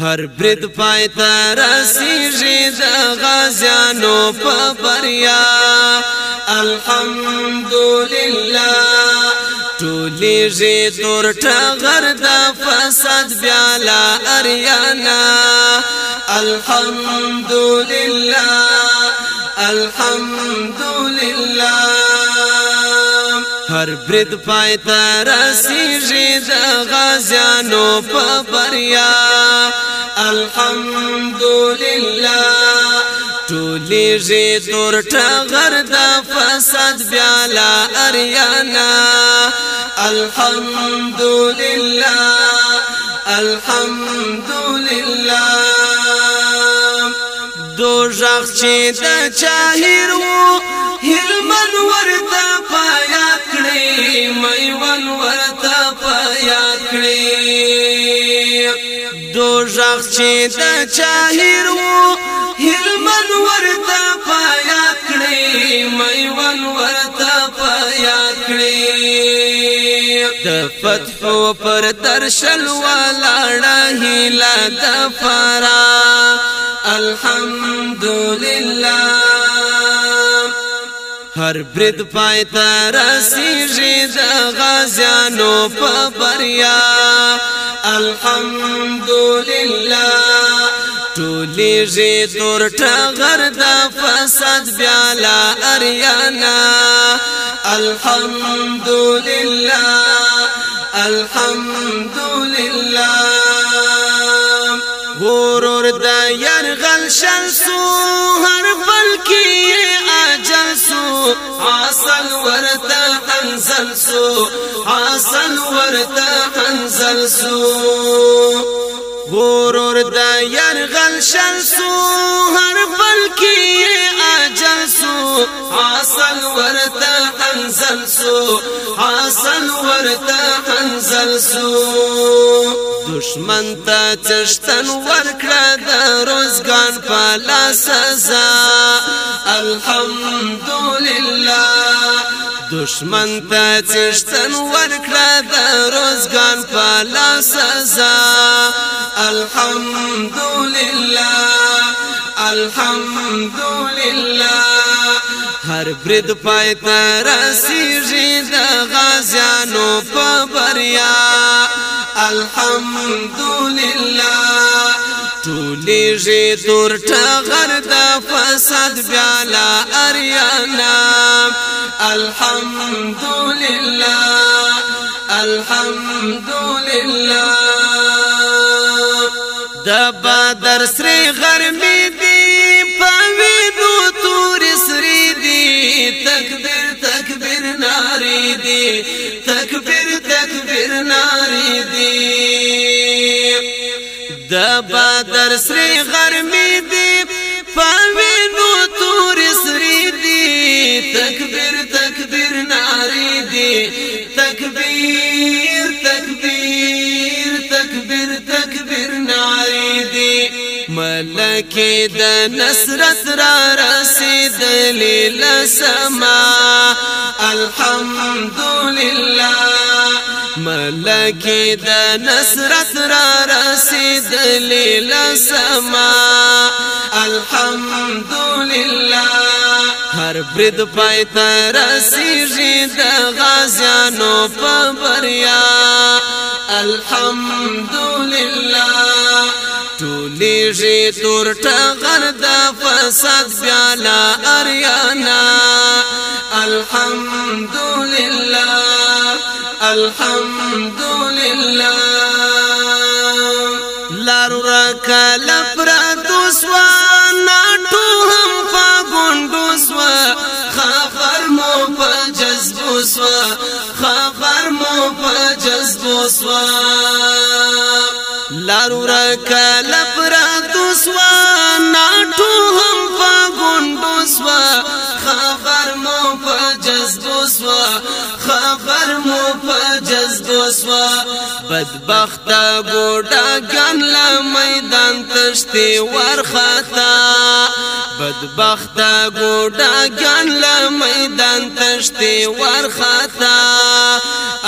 هر برید پای ته رسیږي د غازیانو په بریا الحمدلله ټولیږي تور ټغر د فساد بیا لا اریانا الحمدلله الحمدلله هر برید پای ته رسیږي د غازیانو په بریا الحمدلله ټولې زې تور ټغر د فساد بیا لا اریانا الحمدلله الحمدلله دوزخ چې د چاهر وو هلمن ور دوزخ چې د چاهر وو هلمن ورته پایا کړې میون ورته پایا کړې د فتح پر درشل ولاړه هلا د فرا الحمدلله هر برید پای ته رسیږي د غازیانو په بریا الحمدلله ټولیږي تور ټغر د فساد بیا لا اریانا الحمدلله الحمدلله یرغل شل سو هر بل کی اجل سو حاصل ورتا انزل سو حاصل ورتا انزل سو غرور دا يرغل شلسو هر بلکی اجلسو حاصل ورتا انزلسو حاصل ورتا انزلسو دشمن ته چشتن ورکړه د روزګان په لاس سزا الحمدلله دشمن ته چشتن ورکړه د روزګان په لاس سزا الحمدلله الحمدلله هر برید پای ته رسیږي د غازیانو په بریا الحمدلله ټولې ژې تور ټغر د فساد بیا لا اریانا الحمدلله الحمدلله د بدر سری غرمې دی تکبیر تکبیر ناری دی د بدر سری غرمی دی پوینو تور سری دی تکبیر تکبیر ناری دی ملکی د نصرت را رسید لیل سما الحمدلله ملکی د نصرت را رسید لیل سما الحمدلله هر برد پای ته رسیږي د غازیانو په بریا الحمدلله لیږي تور ټغر د فساد بیا لا اریانا الحمدلله الحمدلله لار را کلا پر دوسوا ناټو هم فغوندو سوا خبر مو په جذبو سوا خبر مو په جذبو سوا را کلا سوا ناټو هم په ګوندو سوا خبر مو په جذبو سوا خبر مو په جذبو سوا بدبخت ګوډا ګن لا میدان تشتي ورختا بدبخت ګوډا ګن لا میدان تشتي ورختا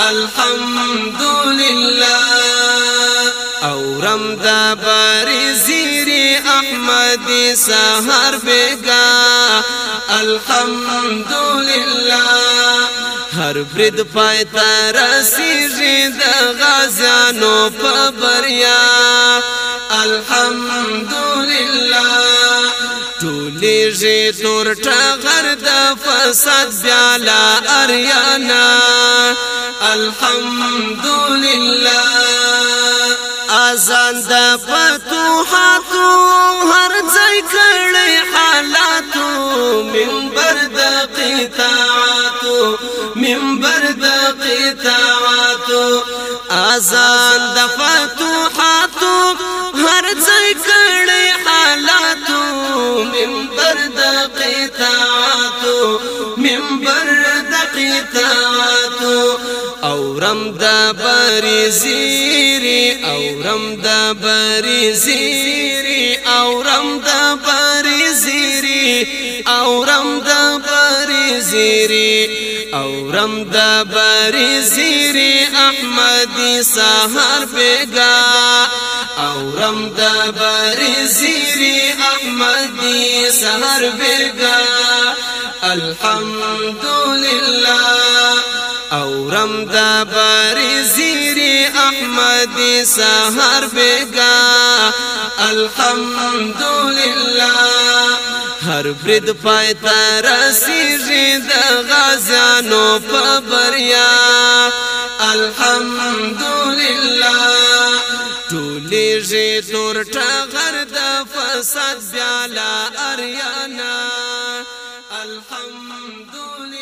الحمدلله اورم دا بارز دی سحر بیگا الحمدللہ هر فرید پای تا رسیږي د غازانو په بریا الحمدلله ټولېږي تور ټغر د فساد بیا لا اریانا الحمدلله اذان د فتوحاتو هر وای کړی حالاتو منبر د قطاعاتو منبر د قطاعاتو اذان د فتوحاتو هر ځای کړی حالاتو منبر د قطاعاتو منبر د قطاعاتو اورم د بری زیری اورم د بری زیری او رم د بری زیری او رم د بری زیری او رم د بری زیری احمدی سحر بیگا او رم د بری زیری احمدی سحر بیگا الحمدلله او رم د بری زیری احمدی سحر بیگا الحمدلله هر فرید پای ته رسیږي د غازانو په بریا الحمدلله ټولېږي تور ټغر د فساد بیا لا اریانا الحمدلله